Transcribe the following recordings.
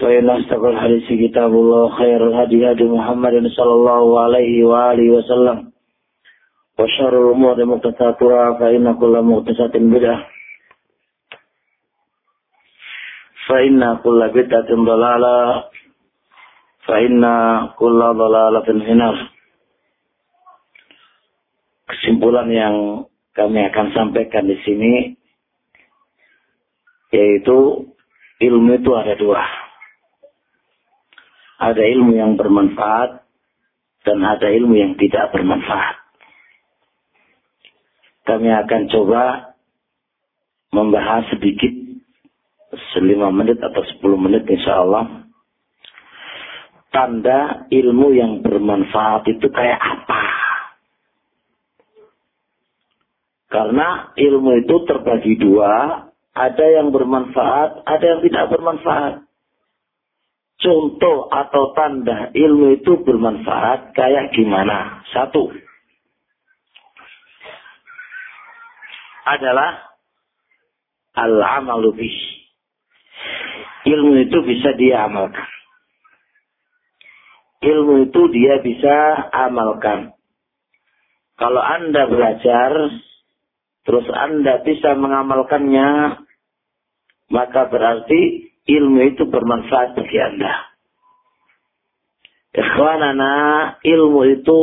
فإن أصدق الحديث كتاب الله خير الهدي هدي محمد صلى الله عليه وآله وسلم وشر الأمور محدثاتها فإن كل محدثة بدعة فإن كل بدعة ضلالة فإن كل ضلالة في النار Kesimpulan yang kami akan sampaikan di sini yaitu ilmu itu ada dua ada ilmu yang bermanfaat dan ada ilmu yang tidak bermanfaat. Kami akan coba membahas sedikit selima menit atau sepuluh menit insya Allah. Tanda ilmu yang bermanfaat itu kayak apa? Karena ilmu itu terbagi dua, ada yang bermanfaat, ada yang tidak bermanfaat contoh atau tanda ilmu itu bermanfaat kayak gimana? Satu adalah al-amalu bih. Ilmu itu bisa dia amalkan. Ilmu itu dia bisa amalkan. Kalau Anda belajar, terus Anda bisa mengamalkannya, maka berarti ilmu itu bermanfaat bagi Anda. Ikhwanana, ilmu itu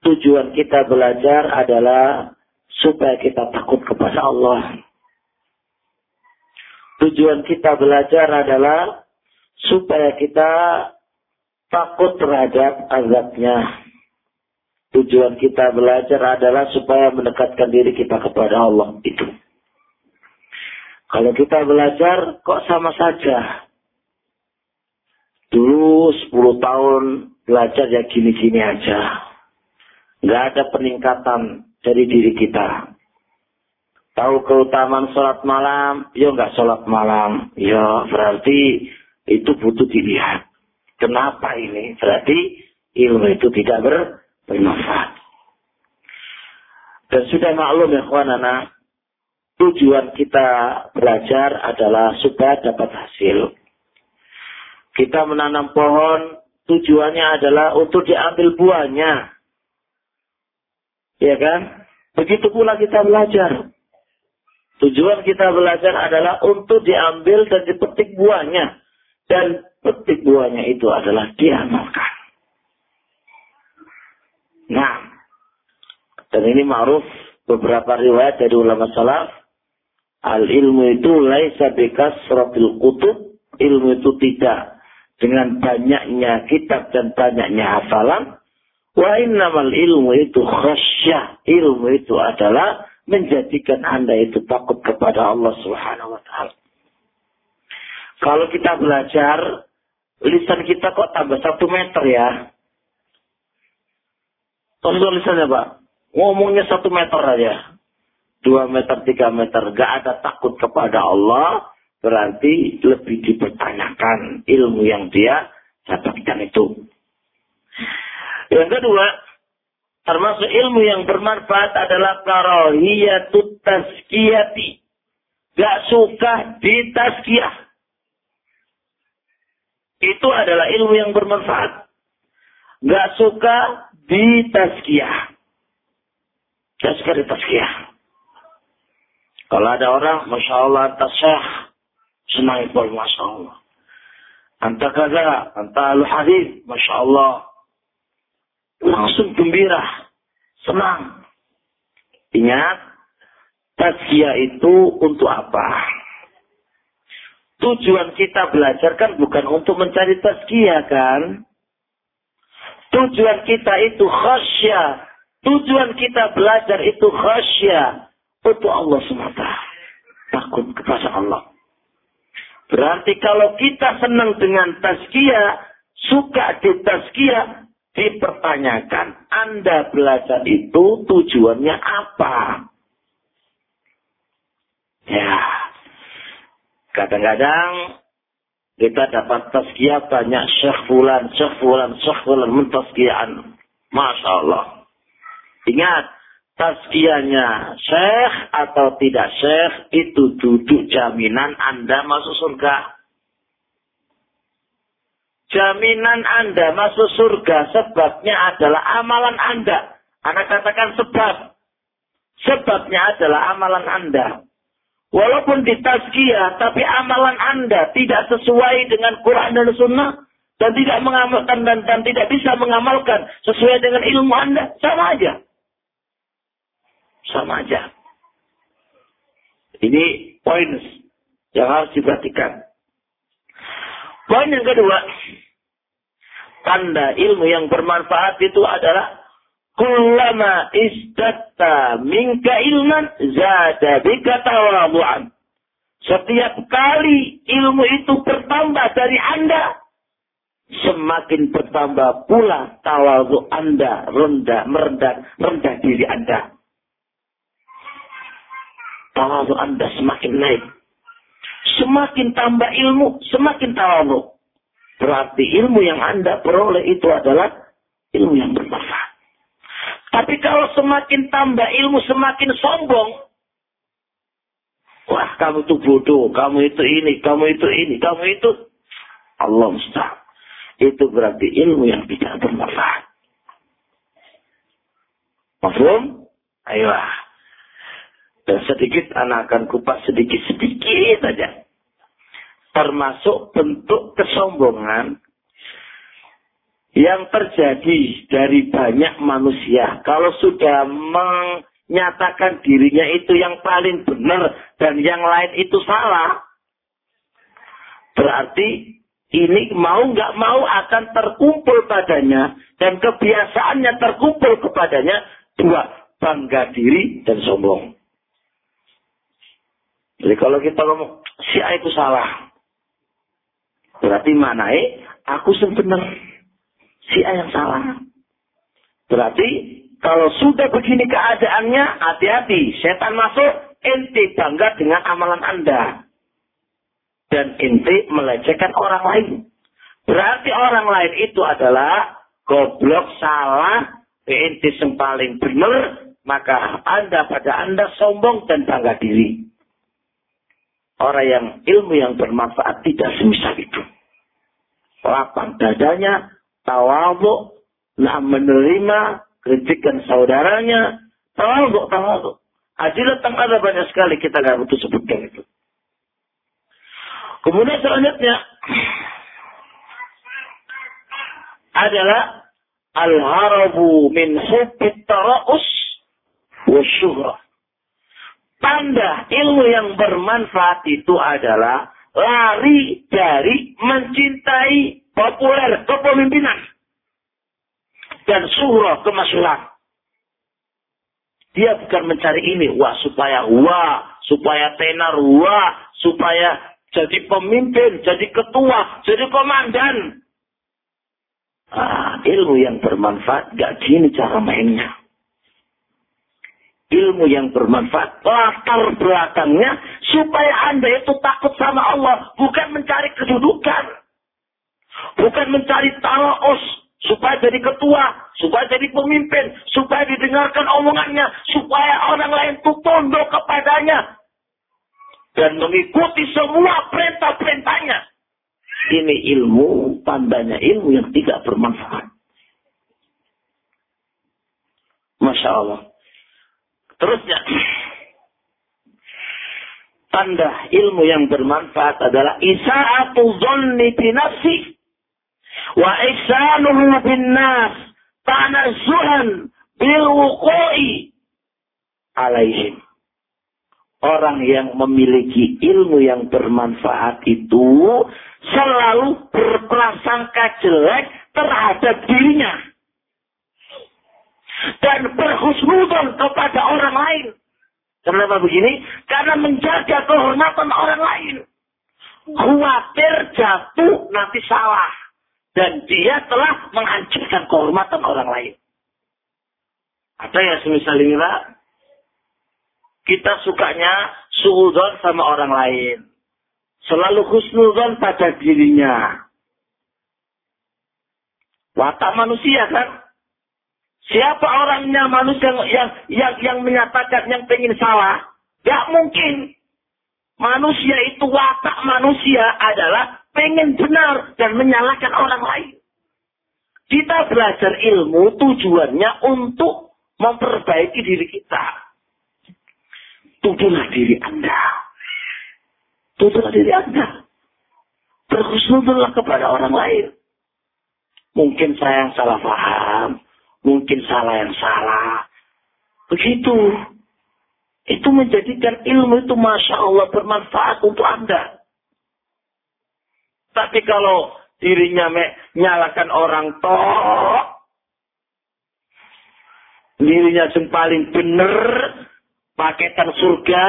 tujuan kita belajar adalah supaya kita takut kepada Allah. Tujuan kita belajar adalah supaya kita takut terhadap azabnya. Tujuan kita belajar adalah supaya mendekatkan diri kita kepada Allah. Itu. Kalau kita belajar kok sama saja. Dulu 10 tahun belajar ya gini-gini aja. Nggak ada peningkatan dari diri kita. Tahu keutamaan sholat malam, ya nggak sholat malam. Ya berarti itu butuh dilihat. Kenapa ini? Berarti ilmu itu tidak bermanfaat. Dan sudah maklum ya kawan anak, tujuan kita belajar adalah supaya dapat hasil. Kita menanam pohon, tujuannya adalah untuk diambil buahnya. Ya kan? Begitu pula kita belajar. Tujuan kita belajar adalah untuk diambil dan dipetik buahnya. Dan petik buahnya itu adalah diamalkan. Nah, dan ini ma'ruf beberapa riwayat dari ulama salaf Al ilmu itu laisa bikasratil kutub. Ilmu itu tidak dengan banyaknya kitab dan banyaknya hafalan. Wa innamal ilmu itu khasyah. Ilmu itu adalah menjadikan Anda itu takut kepada Allah Subhanahu wa taala. Kalau kita belajar, lisan kita kok tambah satu meter ya. Contoh lisannya Pak. Ngomongnya satu meter aja dua meter, tiga meter, gak ada takut kepada Allah, berarti lebih dipertanyakan ilmu yang dia dapatkan itu. Yang kedua, termasuk ilmu yang bermanfaat adalah karohiyatut taskiyati. Gak suka ditaskiyah. Itu adalah ilmu yang bermanfaat. Gak suka ditaskiyah. Gak suka ditaskiyah. Kalau ada orang, Masya Allah, anta syah, senang itu, Masya Allah. Anta kaza, anta al-hadith, Masya Allah. Langsung gembira, senang. Ingat, tazkiyah itu untuk apa? Tujuan kita belajar kan bukan untuk mencari tazkiyah kan? Tujuan kita itu khasya. Tujuan kita belajar itu khasya untuk Allah semata. Takut kepada Allah. Berarti kalau kita senang dengan tazkiyah, suka di tazkiyah, dipertanyakan Anda belajar itu tujuannya apa? Ya, kadang-kadang kita dapat tazkiyah banyak syekh fulan, syekh fulan, syekh fulan mentazkiyahan. Masya Allah. Ingat, tazkiyahnya syekh atau tidak syekh itu duduk jaminan Anda masuk surga. Jaminan Anda masuk surga sebabnya adalah amalan Anda. Anda katakan sebab. Sebabnya adalah amalan Anda. Walaupun ditazkiyah, tapi amalan Anda tidak sesuai dengan Quran dan Sunnah. Dan tidak mengamalkan dan, dan tidak bisa mengamalkan sesuai dengan ilmu Anda. Sama aja. Sama aja. Ini poin yang harus diperhatikan. Poin yang kedua, tanda ilmu yang bermanfaat itu adalah kullama istatta minka ilman zada bika tawadu'an. Setiap kali ilmu itu bertambah dari Anda, semakin bertambah pula tawadu Anda rendah, merendah, rendah diri Anda. Tawadu Anda semakin naik. Semakin tambah ilmu, semakin tawadu. Berarti ilmu yang Anda peroleh itu adalah ilmu yang bermanfaat. Tapi kalau semakin tambah ilmu, semakin sombong. Wah, kamu itu bodoh, kamu itu ini, kamu itu ini, kamu itu. Allah mustahil. Itu berarti ilmu yang tidak bermanfaat. Mahfum? Ayo. Dan sedikit anak akan kupas sedikit-sedikit saja termasuk bentuk kesombongan yang terjadi dari banyak manusia. Kalau sudah menyatakan dirinya itu yang paling benar dan yang lain itu salah, berarti ini mau nggak mau akan terkumpul padanya dan kebiasaannya terkumpul kepadanya dua bangga diri dan sombong. Jadi kalau kita ngomong si A itu salah, Berarti manai aku sebenar. Si A yang salah. Berarti kalau sudah begini keadaannya, hati-hati. Setan masuk, ente bangga dengan amalan Anda. Dan ente melecehkan orang lain. Berarti orang lain itu adalah goblok, salah, ente yang paling benar, maka Anda pada Anda sombong dan bangga diri. Orang yang ilmu yang bermanfaat tidak semisal itu. Lapang dadanya, tawaduk, nah menerima kritikan saudaranya, tawaduk, tawaduk. Adil datang ada banyak sekali kita nggak butuh sebutkan itu. Kemudian selanjutnya adalah al-harabu min hubbit tara'us wa syuhrah tanda ilmu yang bermanfaat itu adalah lari dari mencintai populer kepemimpinan dan surah kemasyuran. Dia bukan mencari ini, wah supaya wah, supaya tenar, wah, supaya jadi pemimpin, jadi ketua, jadi komandan. Ah, ilmu yang bermanfaat gak gini cara mainnya ilmu yang bermanfaat, latar belakangnya supaya Anda itu takut sama Allah, bukan mencari kedudukan. Bukan mencari talaos supaya jadi ketua, supaya jadi pemimpin, supaya didengarkan omongannya, supaya orang lain itu tunduk kepadanya dan mengikuti semua perintah-perintahnya. Ini ilmu, tandanya ilmu yang tidak bermanfaat. Masya Allah. Terusnya, tanda ilmu yang bermanfaat adalah isa'atu zonni binafsi wa ihsanuhu bin nas tanazzuhan bil alaihim. Orang yang memiliki ilmu yang bermanfaat itu selalu berprasangka jelek terhadap dirinya dan berhusnudon kepada orang lain. Kenapa begini? Karena menjaga kehormatan orang lain. Khawatir jatuh nanti salah. dan dia telah menghancurkan kehormatan orang lain. Ada yang semisal inilah kita sukanya suudon sama orang lain. Selalu husnudon pada dirinya. Watak manusia kan. Siapa orangnya manusia yang yang yang menyatakan yang pengen salah? Gak mungkin. Manusia itu watak manusia adalah pengen benar dan menyalahkan orang lain. Kita belajar ilmu tujuannya untuk memperbaiki diri kita. Tuduhlah diri Anda. Tuduhlah diri Anda. Berkhusnudullah kepada orang lain. Mungkin saya yang salah paham. Mungkin salah yang salah. Begitu. Itu menjadikan ilmu itu Masya Allah bermanfaat untuk Anda. Tapi kalau dirinya menyalahkan orang toh, dirinya yang paling benar, paketan surga,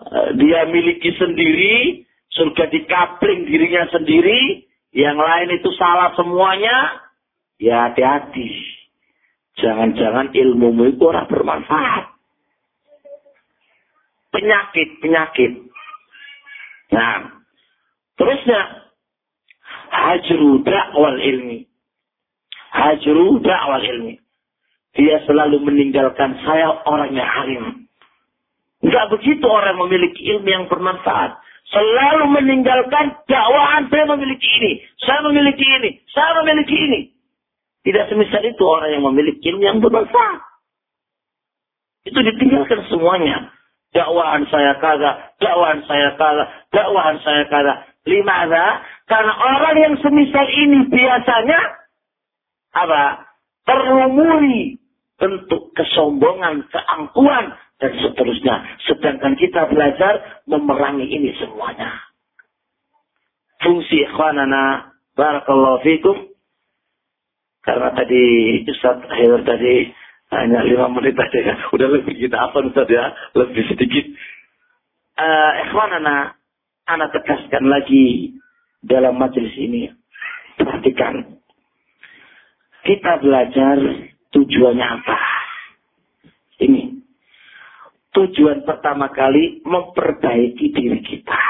eh, dia miliki sendiri, surga dikapling dirinya sendiri, yang lain itu salah semuanya, ya hati-hati. Jangan-jangan ilmumu itu orang bermanfaat penyakit-penyakit. Nah, terusnya hajru dakwal ilmi. Hajru dakwal ilmi. Dia selalu meninggalkan saya orang yang harim. Enggak begitu orang memiliki ilmu yang bermanfaat. Selalu meninggalkan dakwaan saya memiliki ini. Saya memiliki ini. Saya memiliki ini. Tidak semisal itu orang yang memiliki ilmu yang bermanfaat. Itu ditinggalkan semuanya dakwaan saya kagak, dakwaan saya kagak, dakwaan saya kagak. Lima ada, karena orang yang semisal ini biasanya apa? Terumuri bentuk kesombongan, keangkuhan, dan seterusnya. Sedangkan kita belajar memerangi ini semuanya. Fungsi ikhwanana, barakallahu fikum. Karena tadi Ustaz Akhir tadi hanya lima menit aja ya. Udah lebih kita apa Ustaz ya? Lebih sedikit. Uh, ikhwan anak, anak tegaskan lagi dalam majelis ini. Perhatikan. Kita belajar tujuannya apa. Ini. Tujuan pertama kali memperbaiki diri kita.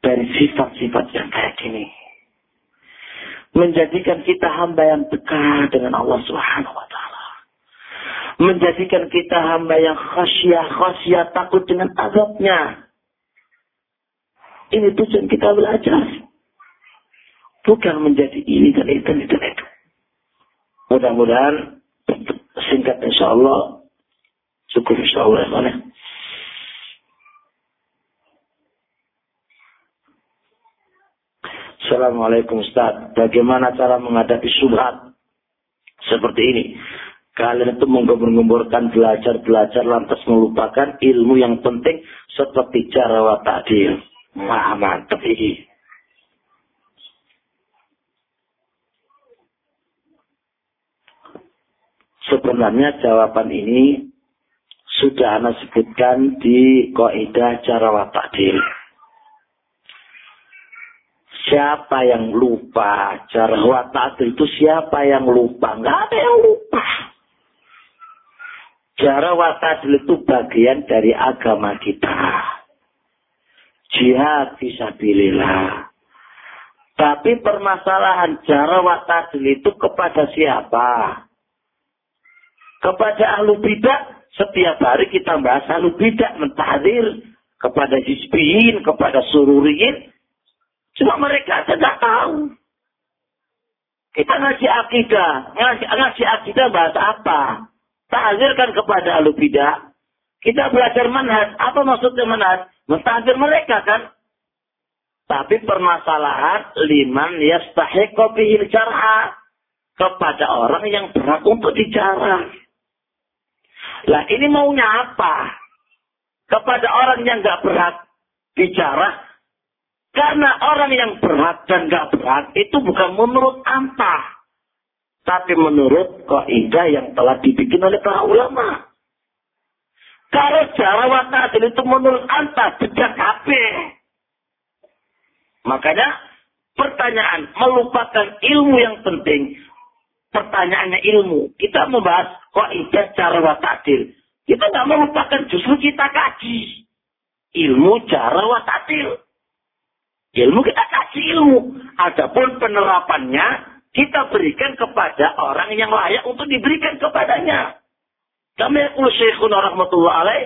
Dari sifat-sifat yang kayak gini menjadikan kita hamba yang dekat dengan Allah Subhanahu wa taala. Menjadikan kita hamba yang khasyah, khasyah takut dengan azabnya. Ini tujuan kita belajar. Bukan menjadi ini dan itu dan itu. Mudah-mudahan singkat insya Allah. Cukup insya Allah. Ya, Assalamualaikum Ustaz. Bagaimana cara menghadapi subhat seperti ini? Kalian itu menggembur-gemburkan belajar-belajar lantas melupakan ilmu yang penting seperti cara wa ta'dil. Wah, mantap ini. Sebenarnya jawaban ini sudah Anda sebutkan di kaidah cara wa ta'dil. Siapa yang lupa? Cara watak itu siapa yang lupa? Nggak ada yang lupa. Cara watak itu bagian dari agama kita. Jihad visabilillah. Tapi permasalahan cara watak itu kepada siapa? Kepada ahlu bidah. Setiap hari kita bahas ahlu bidah. Mentahdir kepada hizbiyin, kepada sururiyin. Cuma mereka tidak tahu. Kita ngaji akidah. Ngaji, ngaji akidah bahasa apa? Tahzirkan kepada bidah. Kita belajar manhaj. Apa maksudnya manhaj? Mentahzir mereka kan? Tapi permasalahan liman yastahiqo bihil jarha. Kepada orang yang berhak untuk dijarah. Lah ini maunya apa? Kepada orang yang gak berhak bicara, karena orang yang berat dan gak berat itu bukan menurut antah. Tapi menurut kaidah yang telah dibikin oleh para ulama. Kalau cara adil itu menurut antah, bejak HP. Makanya pertanyaan, melupakan ilmu yang penting. Pertanyaannya ilmu. Kita membahas kaidah cara watatil. Kita nggak melupakan, justru kita kaji. Ilmu cara watatil. Ilmu kita kasih ilmu. Adapun penerapannya kita berikan kepada orang yang layak untuk diberikan kepadanya. Kami yaqulu Syekhuna rahmatullah alaih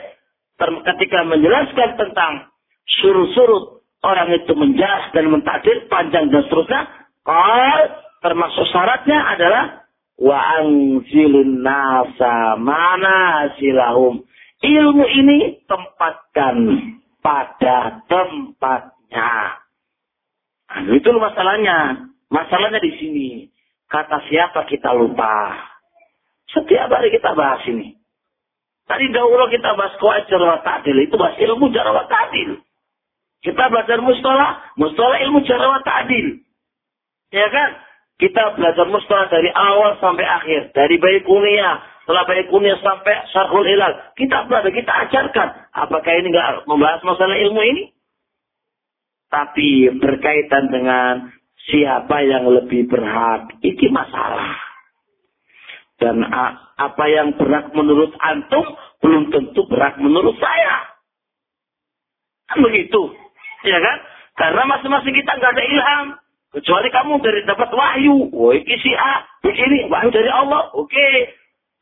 ketika menjelaskan tentang surut-surut orang itu menjelas dan mentakdir panjang dan seterusnya, kalau termasuk syaratnya adalah wa angzilun nasa mana silahum. Ilmu ini tempatkan pada tempatnya. Nah, itu masalahnya. Masalahnya di sini. Kata siapa kita lupa. Setiap hari kita bahas ini. Tadi dahulu kita bahas kuat jarwa ta'dil. Itu bahas ilmu jarwa ta'dil. Kita belajar mustola. Mustola ilmu jarwa ta'dil. Ya kan? Kita belajar mustola dari awal sampai akhir. Dari bayi kunia. Setelah bayi kunia sampai syarhul hilal. Kita belajar, kita ajarkan. Apakah ini nggak membahas masalah ilmu ini? Tapi berkaitan dengan siapa yang lebih berhak. Ini masalah. Dan apa yang berhak menurut antum belum tentu berhak menurut saya. Kan begitu. Ya kan? Karena masing-masing kita nggak ada ilham. Kecuali kamu dari dapat wahyu. Wah, ini si A. Begini, wahyu dari Allah. Oke. Okay.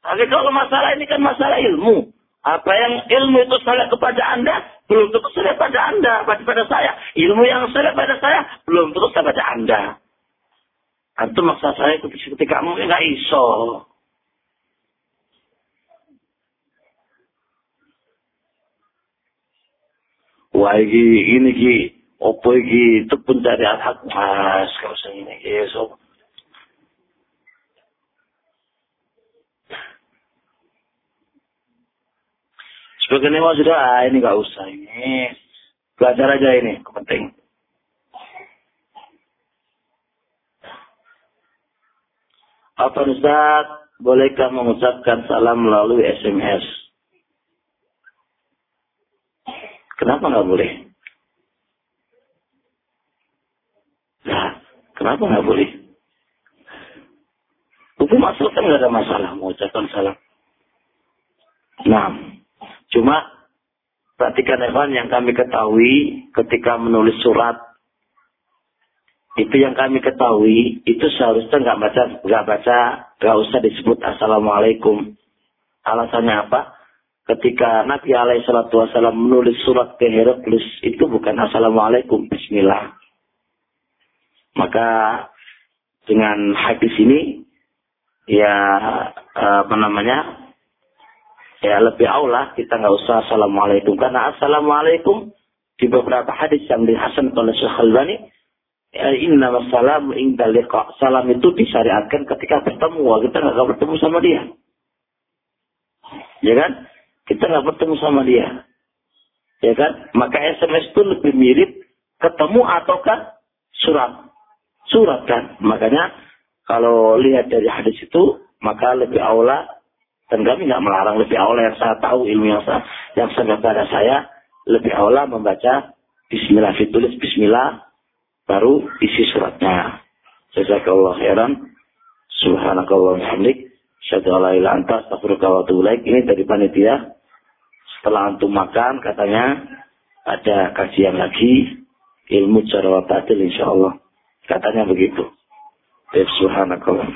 Tapi kalau masalah ini kan masalah ilmu. Apa yang ilmu itu salah kepada Anda, belum tentu salah pada Anda, pada saya. Ilmu yang salah pada saya, belum tentu salah pada Anda. Itu maksud saya ketika kamu nggak iso. Wah ini ini ki, opo iki itu pencarian hak mas, kalau ini ki, so. Sebagian mau sudah, ah, ini nggak usah ini. Belajar aja ini, penting. Apa Ustaz, bolehkah mengucapkan salam melalui SMS? Kenapa nggak boleh? Nah, kenapa nggak boleh? Hukum asal kan nggak ada masalah mengucapkan salam. Nah, Cuma perhatikan Evan yang kami ketahui ketika menulis surat itu yang kami ketahui itu seharusnya nggak baca nggak baca nggak usah disebut assalamualaikum. Alasannya apa? Ketika Nabi Alaihissalam menulis surat ke Heraklius itu bukan assalamualaikum Bismillah. Maka dengan hadis ini ya apa namanya ya lebih aula kita nggak usah assalamualaikum. Karena assalamualaikum di beberapa hadis yang dihasan oleh Syekh Al-Bani ya, inna wassalam inda liqa. Salam itu disyariatkan ketika bertemu kita nggak bertemu sama dia. Ya kan? Kita nggak bertemu sama dia. Ya kan? Maka SMS itu lebih mirip ketemu ataukah surat. Surat kan? Makanya kalau lihat dari hadis itu maka lebih aula dan kami nggak melarang lebih awal yang saya tahu ilmu yang saya, yang saya pada saya lebih awal membaca Bismillah ditulis Bismillah baru isi suratnya. Jazakallah khairan. Subhanakallah hamdik. Syadu ala ila anta Ini dari panitia. Setelah antum makan katanya ada kajian lagi ilmu cara wabatil insya Allah. Katanya begitu. Subhanakallah.